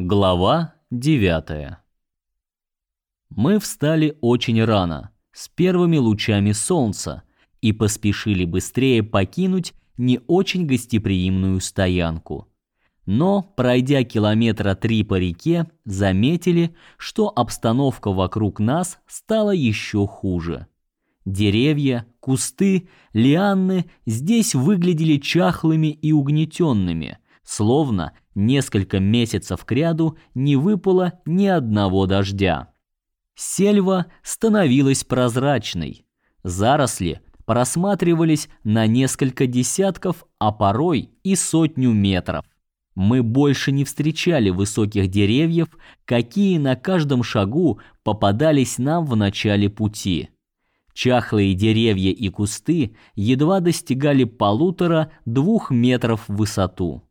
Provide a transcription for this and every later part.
Глава 9. Мы встали очень рано, с первыми лучами солнца, и поспешили быстрее покинуть не очень гостеприимную стоянку. Но, пройдя километра три по реке, заметили, что обстановка вокруг нас стала еще хуже. Деревья, кусты, лианы здесь выглядели чахлыми и угнетенными, словно несколько месяцев кряду не выпало ни одного дождя. Сельва становилась прозрачной. Заросли просматривались на несколько десятков, а порой и сотню метров. Мы больше не встречали высоких деревьев, какие на каждом шагу попадались нам в начале пути. Чахлые деревья и кусты едва достигали полутора-двух метров в высоту.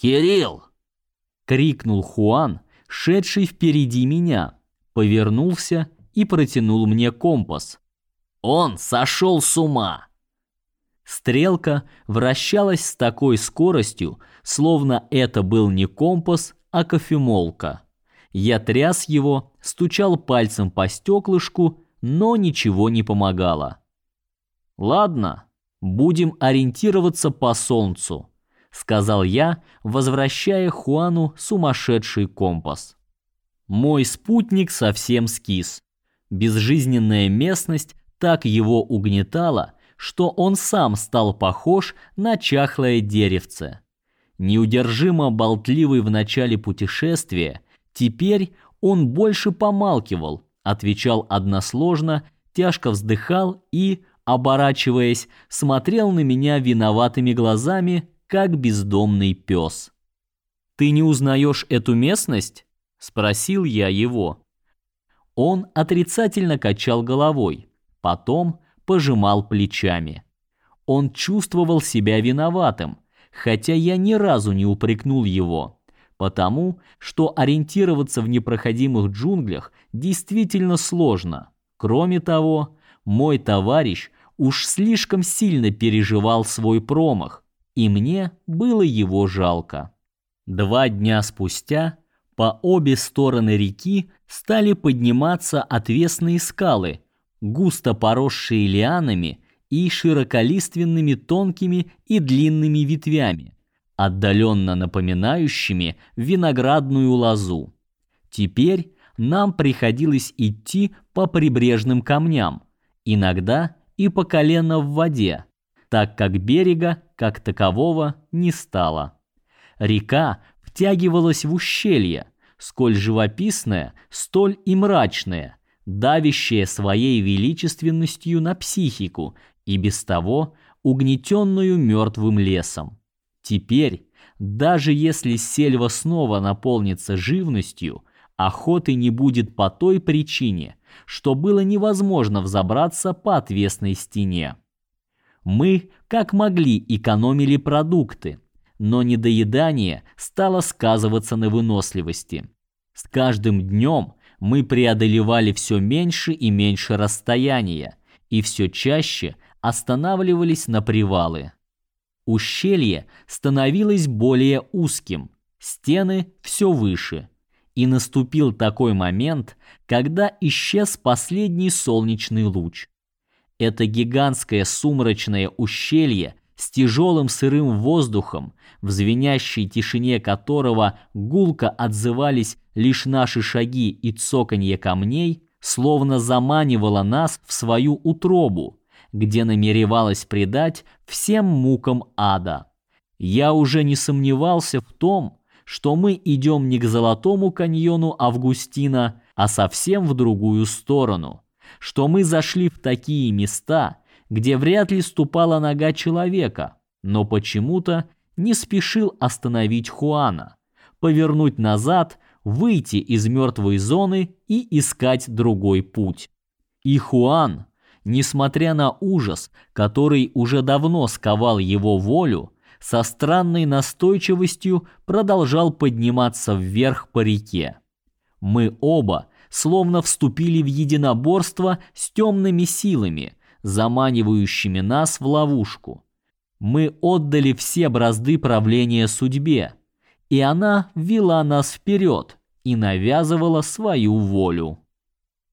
«Кирилл!» — крикнул Хуан, шедший впереди меня, повернулся и протянул мне компас. «Он сошел с ума!» Стрелка вращалась с такой скоростью, словно это был не компас, а кофемолка. Я тряс его, стучал пальцем по стеклышку, но ничего не помогало. Ладно, будем ориентироваться по солнцу сказал я, возвращая Хуану сумасшедший компас. Мой спутник совсем скис. Безжизненная местность так его угнетала, что он сам стал похож на чахлое деревце. Неудержимо болтливый в начале путешествия, теперь он больше помалкивал, отвечал односложно, тяжко вздыхал и, оборачиваясь, смотрел на меня виноватыми глазами, как бездомный пес. «Ты не узнаешь эту местность?» – спросил я его. Он отрицательно качал головой, потом пожимал плечами. Он чувствовал себя виноватым, хотя я ни разу не упрекнул его, потому что ориентироваться в непроходимых джунглях действительно сложно. Кроме того, мой товарищ уж слишком сильно переживал свой промах, и мне было его жалко. Два дня спустя по обе стороны реки стали подниматься отвесные скалы, густо поросшие лианами и широколиственными тонкими и длинными ветвями, отдаленно напоминающими виноградную лозу. Теперь нам приходилось идти по прибрежным камням, иногда и по колено в воде, так как берега как такового не стало. Река втягивалась в ущелье, сколь живописное, столь и мрачное, давящее своей величественностью на психику и без того угнетенную мертвым лесом. Теперь, даже если сельва снова наполнится живностью, охоты не будет по той причине, что было невозможно взобраться по отвесной стене. Мы, как могли, экономили продукты, но недоедание стало сказываться на выносливости. С каждым днем мы преодолевали все меньше и меньше расстояния и все чаще останавливались на привалы. Ущелье становилось более узким, стены все выше. И наступил такой момент, когда исчез последний солнечный луч. Это гигантское сумрачное ущелье с тяжелым сырым воздухом, в звенящей тишине которого гулко отзывались лишь наши шаги и цоканье камней, словно заманивало нас в свою утробу, где намеревалось предать всем мукам ада. Я уже не сомневался в том, что мы идем не к золотому каньону Августина, а совсем в другую сторону что мы зашли в такие места, где вряд ли ступала нога человека, но почему-то не спешил остановить Хуана, повернуть назад, выйти из мертвой зоны и искать другой путь. И Хуан, несмотря на ужас, который уже давно сковал его волю, со странной настойчивостью продолжал подниматься вверх по реке. Мы оба словно вступили в единоборство с темными силами, заманивающими нас в ловушку. Мы отдали все бразды правления судьбе, и она вела нас вперед и навязывала свою волю.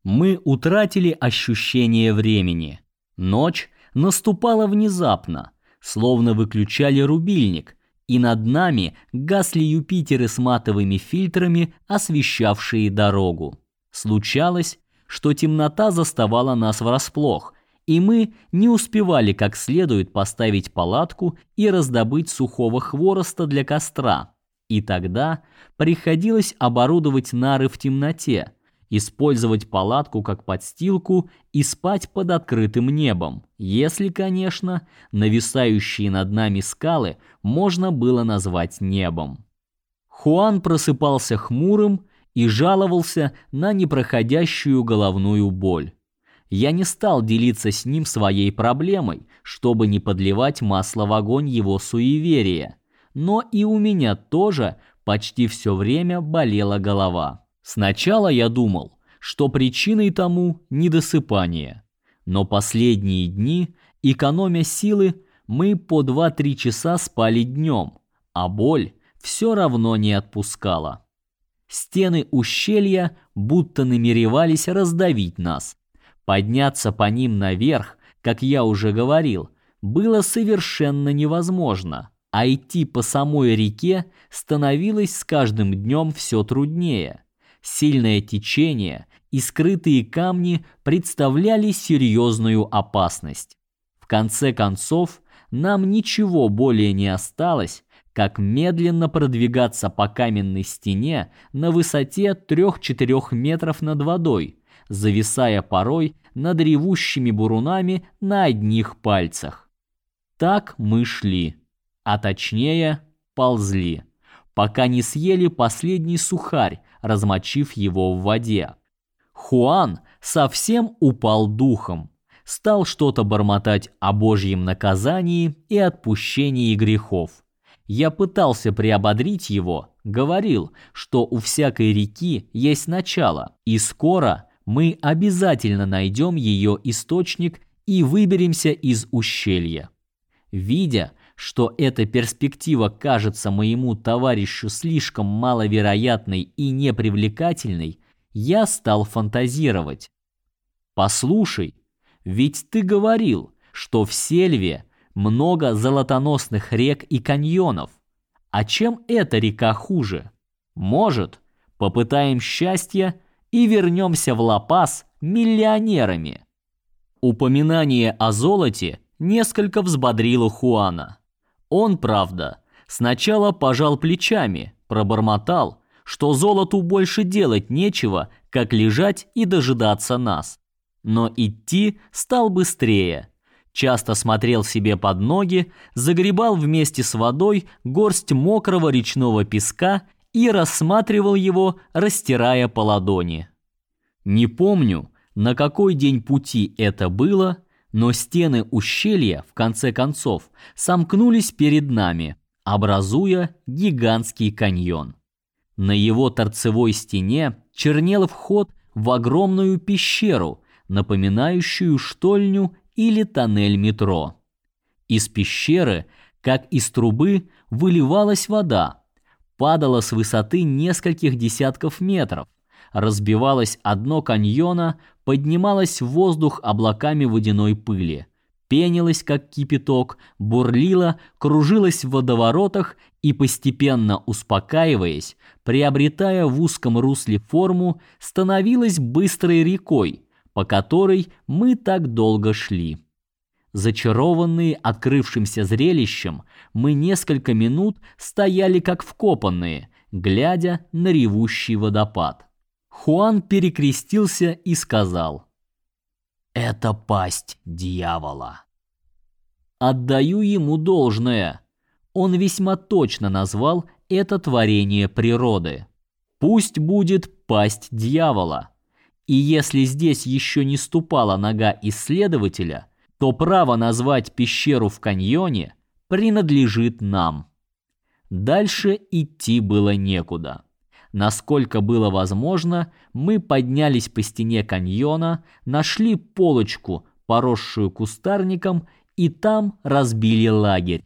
Мы утратили ощущение времени. Ночь наступала внезапно, словно выключали рубильник, и над нами гасли Юпитеры с матовыми фильтрами, освещавшие дорогу. Случалось, что темнота заставала нас врасплох, и мы не успевали как следует поставить палатку и раздобыть сухого хвороста для костра. И тогда приходилось оборудовать нары в темноте, использовать палатку как подстилку и спать под открытым небом, если, конечно, нависающие над нами скалы можно было назвать небом. Хуан просыпался хмурым и жаловался на непроходящую головную боль. Я не стал делиться с ним своей проблемой, чтобы не подливать масло в огонь его суеверия. Но и у меня тоже почти все время болела голова. Сначала я думал, что причиной тому недосыпание. Но последние дни, экономя силы, мы по 2-3 часа спали днем, а боль все равно не отпускала. Стены ущелья будто намеревались раздавить нас. Подняться по ним наверх, как я уже говорил, было совершенно невозможно, а идти по самой реке становилось с каждым днем все труднее. Сильное течение и скрытые камни представляли серьезную опасность. В конце концов, нам ничего более не осталось, как медленно продвигаться по каменной стене на высоте 3-4 метров над водой, зависая порой над ревущими бурунами на одних пальцах. Так мы шли, а точнее ползли, пока не съели последний сухарь, размочив его в воде. Хуан совсем упал духом, стал что-то бормотать о божьем наказании и отпущении грехов. Я пытался приободрить его, говорил, что у всякой реки есть начало, и скоро мы обязательно найдем ее источник и выберемся из ущелья. Видя, что эта перспектива кажется моему товарищу слишком маловероятной и непривлекательной, я стал фантазировать. Послушай, ведь ты говорил, что в Сельве много золотоносных рек и каньонов. А чем эта река хуже? Может, попытаем счастья и вернемся в Ла-Пас миллионерами. Упоминание о золоте несколько взбодрило Хуана. Он, правда, сначала пожал плечами, пробормотал, что золоту больше делать нечего, как лежать и дожидаться нас. Но идти стал быстрее. Часто смотрел себе под ноги, загребал вместе с водой горсть мокрого речного песка и рассматривал его, растирая по ладони. Не помню, на какой день пути это было, но стены ущелья в конце концов сомкнулись перед нами, образуя гигантский каньон. На его торцевой стене чернел вход в огромную пещеру, напоминающую штольню или тоннель метро. Из пещеры, как из трубы, выливалась вода, падала с высоты нескольких десятков метров, разбивалась одно каньона, поднималась в воздух облаками водяной пыли, пенилась как кипяток, бурлила, кружилась в водоворотах и постепенно успокаиваясь, приобретая в узком русле форму, становилась быстрой рекой, по которой мы так долго шли. Зачарованные открывшимся зрелищем, мы несколько минут стояли как вкопанные, глядя на ревущий водопад. Хуан перекрестился и сказал: "Это пасть дьявола". Отдаю ему должное. Он весьма точно назвал это творение природы. Пусть будет пасть дьявола. И если здесь еще не ступала нога исследователя, то право назвать пещеру в каньоне принадлежит нам. Дальше идти было некуда. Насколько было возможно, мы поднялись по стене каньона, нашли полочку, поросшую кустарником, и там разбили лагерь.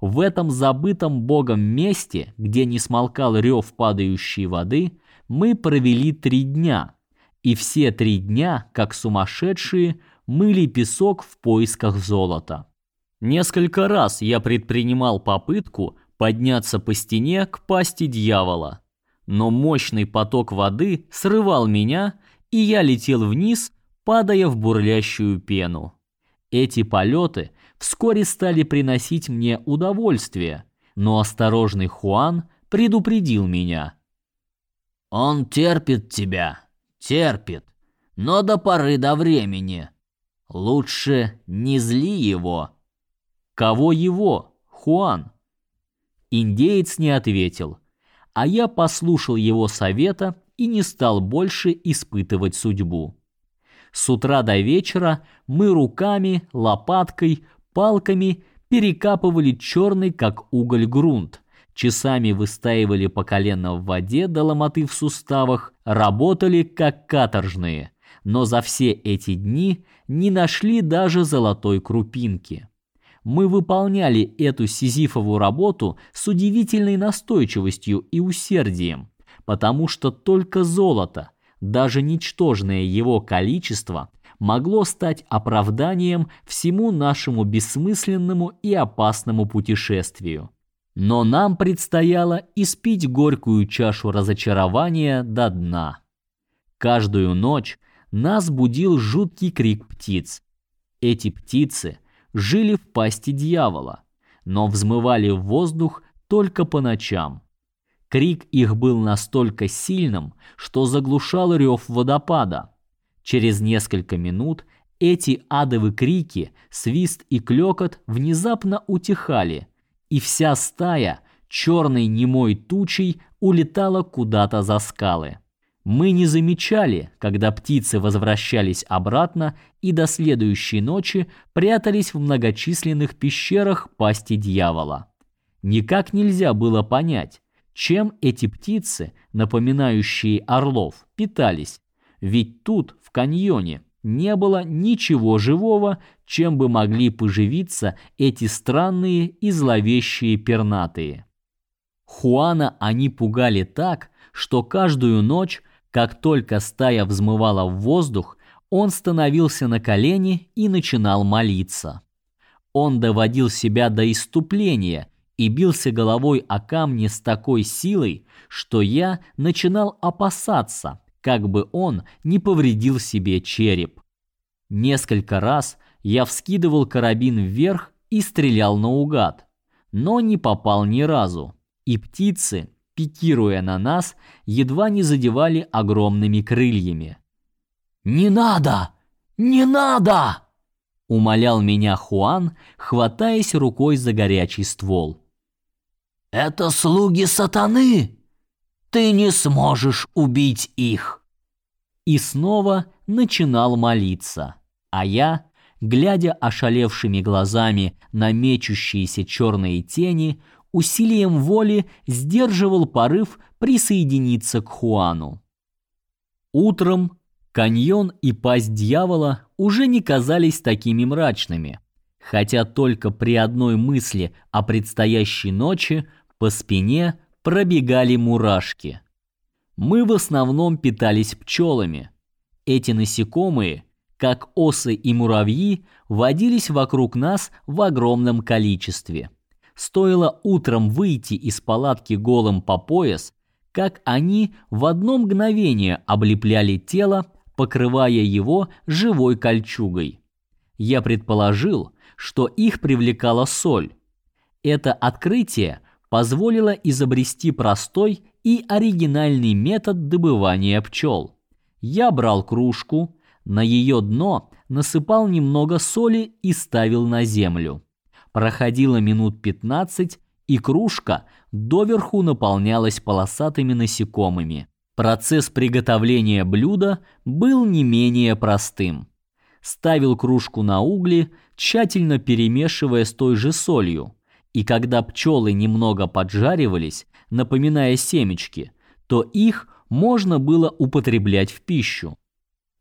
В этом забытом богом месте, где не смолкал рев падающей воды, мы провели три дня, и все три дня, как сумасшедшие, мыли песок в поисках золота. Несколько раз я предпринимал попытку подняться по стене к пасти дьявола, но мощный поток воды срывал меня, и я летел вниз, падая в бурлящую пену. Эти полеты вскоре стали приносить мне удовольствие, но осторожный Хуан предупредил меня. «Он терпит тебя, терпит, но до поры до времени. Лучше не зли его». «Кого его, Хуан?» Индеец не ответил, а я послушал его совета и не стал больше испытывать судьбу. С утра до вечера мы руками, лопаткой, палками перекапывали черный как уголь грунт, часами выстаивали по колено в воде до ломоты в суставах, работали как каторжные, но за все эти дни не нашли даже золотой крупинки. Мы выполняли эту сизифову работу с удивительной настойчивостью и усердием, потому что только золото, даже ничтожное его количество, могло стать оправданием всему нашему бессмысленному и опасному путешествию. Но нам предстояло испить горькую чашу разочарования до дна. Каждую ночь нас будил жуткий крик птиц. Эти птицы жили в пасти дьявола, но взмывали в воздух только по ночам. Крик их был настолько сильным, что заглушал рев водопада. Через несколько минут эти адовые крики, свист и клёкот внезапно утихали, и вся стая черной немой тучей улетала куда-то за скалы. Мы не замечали, когда птицы возвращались обратно и до следующей ночи прятались в многочисленных пещерах пасти дьявола. Никак нельзя было понять, чем эти птицы, напоминающие орлов, питались, ведь тут, в каньоне, не было ничего живого, чем бы могли поживиться эти странные и зловещие пернатые. Хуана они пугали так, что каждую ночь как только стая взмывала в воздух, он становился на колени и начинал молиться. Он доводил себя до иступления и бился головой о камни с такой силой, что я начинал опасаться, как бы он не повредил себе череп. Несколько раз я вскидывал карабин вверх и стрелял наугад, но не попал ни разу. И птицы, пикируя на нас, едва не задевали огромными крыльями. «Не надо! Не надо!» — умолял меня Хуан, хватаясь рукой за горячий ствол. «Это слуги сатаны! Ты не сможешь убить их!» И снова начинал молиться, а я, глядя ошалевшими глазами на мечущиеся черные тени, усилием воли сдерживал порыв присоединиться к Хуану. Утром каньон и пасть дьявола уже не казались такими мрачными, хотя только при одной мысли о предстоящей ночи по спине пробегали мурашки. Мы в основном питались пчелами. Эти насекомые, как осы и муравьи, водились вокруг нас в огромном количестве. Стоило утром выйти из палатки голым по пояс, как они в одно мгновение облепляли тело, покрывая его живой кольчугой. Я предположил, что их привлекала соль. Это открытие позволило изобрести простой и оригинальный метод добывания пчел. Я брал кружку, на ее дно насыпал немного соли и ставил на землю. Проходило минут 15, и кружка доверху наполнялась полосатыми насекомыми. Процесс приготовления блюда был не менее простым. Ставил кружку на угли, тщательно перемешивая с той же солью, и когда пчелы немного поджаривались, напоминая семечки, то их можно было употреблять в пищу.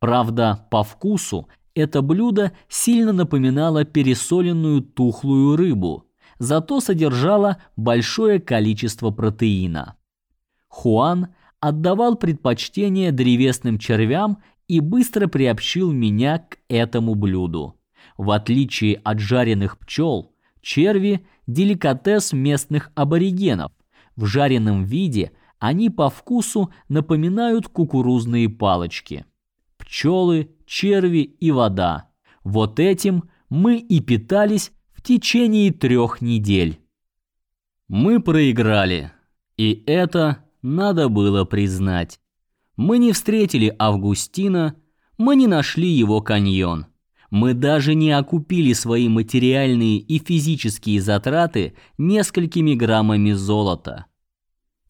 Правда, по вкусу это блюдо сильно напоминало пересоленную тухлую рыбу, зато содержала большое количество протеина. Хуан отдавал предпочтение древесным червям и быстро приобщил меня к этому блюду. В отличие от жареных пчел, черви – деликатес местных аборигенов. В жареном виде они по вкусу напоминают кукурузные палочки. Пчелы, черви и вода. Вот этим мы и питались в течение трех недель. Мы проиграли, и это надо было признать. Мы не встретили Августина, мы не нашли его каньон. Мы даже не окупили свои материальные и физические затраты несколькими граммами золота.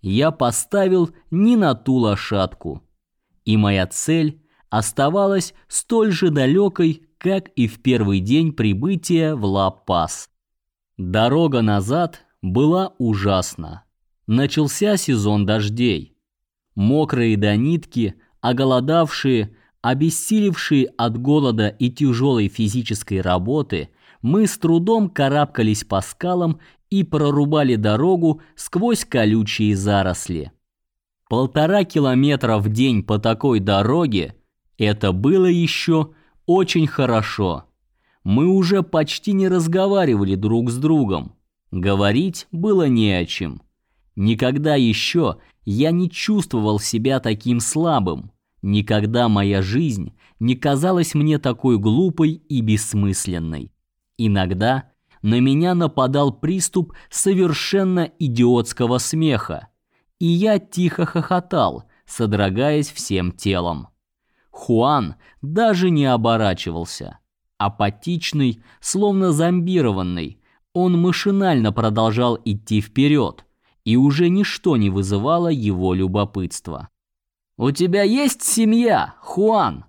Я поставил не на ту лошадку, и моя цель оставалась столь же далекой, как и в первый день прибытия в Ла-Пас. Дорога назад была ужасна. Начался сезон дождей. Мокрые до нитки, оголодавшие, обессилевшие от голода и тяжелой физической работы, мы с трудом карабкались по скалам и прорубали дорогу сквозь колючие заросли. Полтора километра в день по такой дороге это было еще очень хорошо. Мы уже почти не разговаривали друг с другом. Говорить было не о чем. Никогда еще я не чувствовал себя таким слабым. Никогда моя жизнь не казалась мне такой глупой и бессмысленной. Иногда на меня нападал приступ совершенно идиотского смеха, и я тихо хохотал, содрогаясь всем телом. Хуан даже не оборачивался. Апатичный, словно зомбированный, он машинально продолжал идти вперед, и уже ничто не вызывало его любопытства. «У тебя есть семья, Хуан?»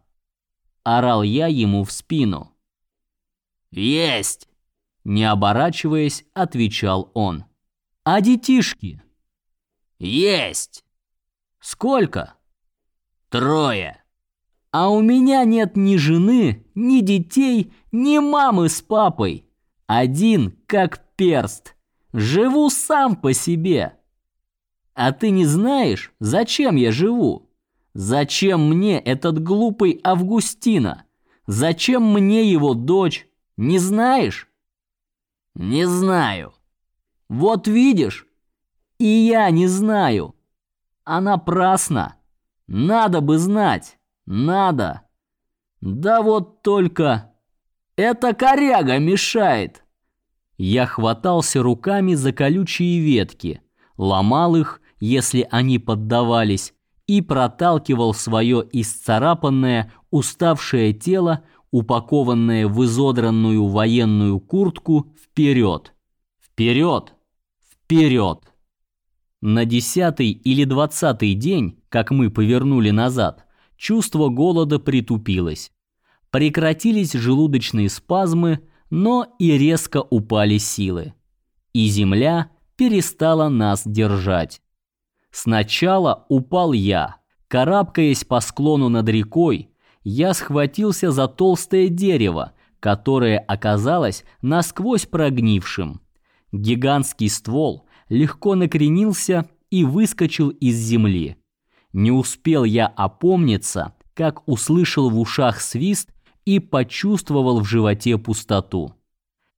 Орал я ему в спину. «Есть!» Не оборачиваясь, отвечал он. «А детишки?» «Есть!» «Сколько?» «Трое!» «А у меня нет ни жены, ни детей, ни мамы с папой. Один как перст. Живу сам по себе. А ты не знаешь, зачем я живу? Зачем мне этот глупый Августина? Зачем мне его дочь? Не знаешь? Не знаю. Вот видишь? И я не знаю. Она прасна. Надо бы знать. Надо. Да вот только эта коряга мешает. Я хватался руками за колючие ветки, ломал их, если они поддавались, и проталкивал свое исцарапанное, уставшее тело, упакованное в изодранную военную куртку, вперед. Вперед! Вперед! На десятый или двадцатый день, как мы повернули назад, чувство голода притупилось. Прекратились желудочные спазмы, но и резко упали силы. И земля перестала нас держать. Сначала упал я. Карабкаясь по склону над рекой, я схватился за толстое дерево, которое оказалось насквозь прогнившим. Гигантский ствол легко накренился и выскочил из земли. Не успел я опомниться, как услышал в ушах свист и почувствовал в животе пустоту.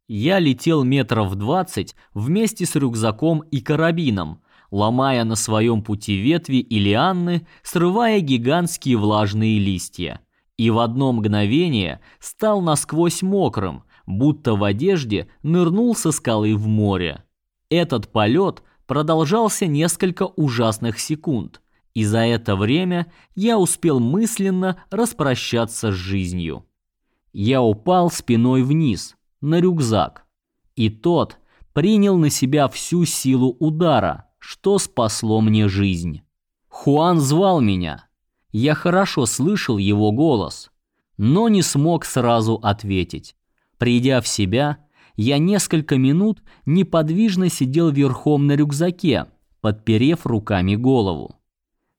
Я летел метров двадцать вместе с рюкзаком и карабином, ломая на своем пути ветви и лианы, срывая гигантские влажные листья. И в одно мгновение стал насквозь мокрым, будто в одежде нырнул со скалы в море. Этот полет продолжался несколько ужасных секунд, и за это время я успел мысленно распрощаться с жизнью. Я упал спиной вниз, на рюкзак, и тот принял на себя всю силу удара, что спасло мне жизнь. Хуан звал меня. Я хорошо слышал его голос, но не смог сразу ответить. Придя в себя, я несколько минут неподвижно сидел верхом на рюкзаке, подперев руками голову.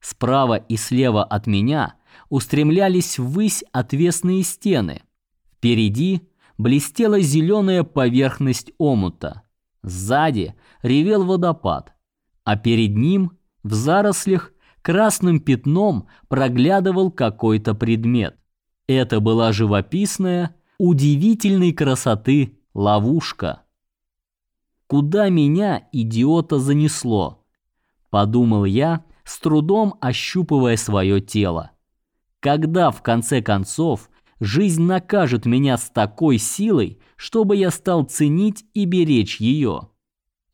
Справа и слева от меня устремлялись ввысь отвесные стены. Впереди блестела зеленая поверхность омута. Сзади ревел водопад, а перед ним, в зарослях, красным пятном проглядывал какой-то предмет. Это была живописная, удивительной красоты ловушка. Куда меня, идиота, занесло? Подумал я, с трудом ощупывая свое тело. Когда, в конце концов, жизнь накажет меня с такой силой, чтобы я стал ценить и беречь ее?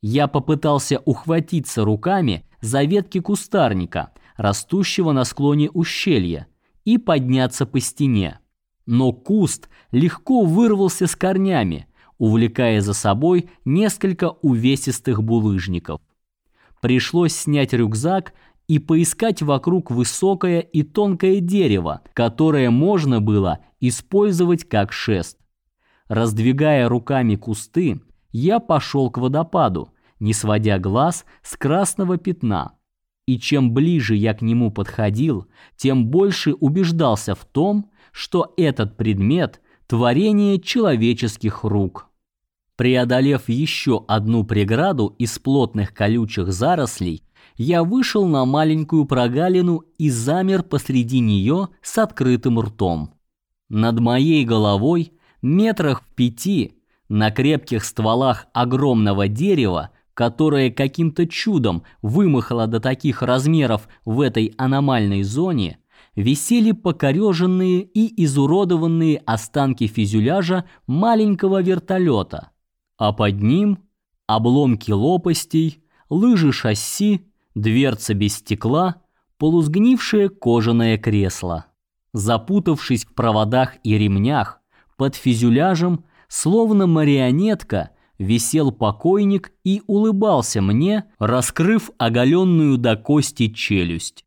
Я попытался ухватиться руками за ветки кустарника, растущего на склоне ущелья, и подняться по стене. Но куст легко вырвался с корнями, увлекая за собой несколько увесистых булыжников. Пришлось снять рюкзак и поискать вокруг высокое и тонкое дерево, которое можно было использовать как шест. Раздвигая руками кусты, я пошел к водопаду, не сводя глаз с красного пятна. И чем ближе я к нему подходил, тем больше убеждался в том, что этот предмет – творение человеческих рук. Преодолев еще одну преграду из плотных колючих зарослей, я вышел на маленькую прогалину и замер посреди нее с открытым ртом. Над моей головой, метрах в пяти, на крепких стволах огромного дерева, которое каким-то чудом вымахало до таких размеров в этой аномальной зоне, висели покореженные и изуродованные останки фюзеляжа маленького вертолета, а под ним обломки лопастей, лыжи шасси, дверца без стекла, полусгнившее кожаное кресло. Запутавшись в проводах и ремнях, под фюзеляжем, словно марионетка, висел покойник и улыбался мне, раскрыв оголенную до кости челюсть.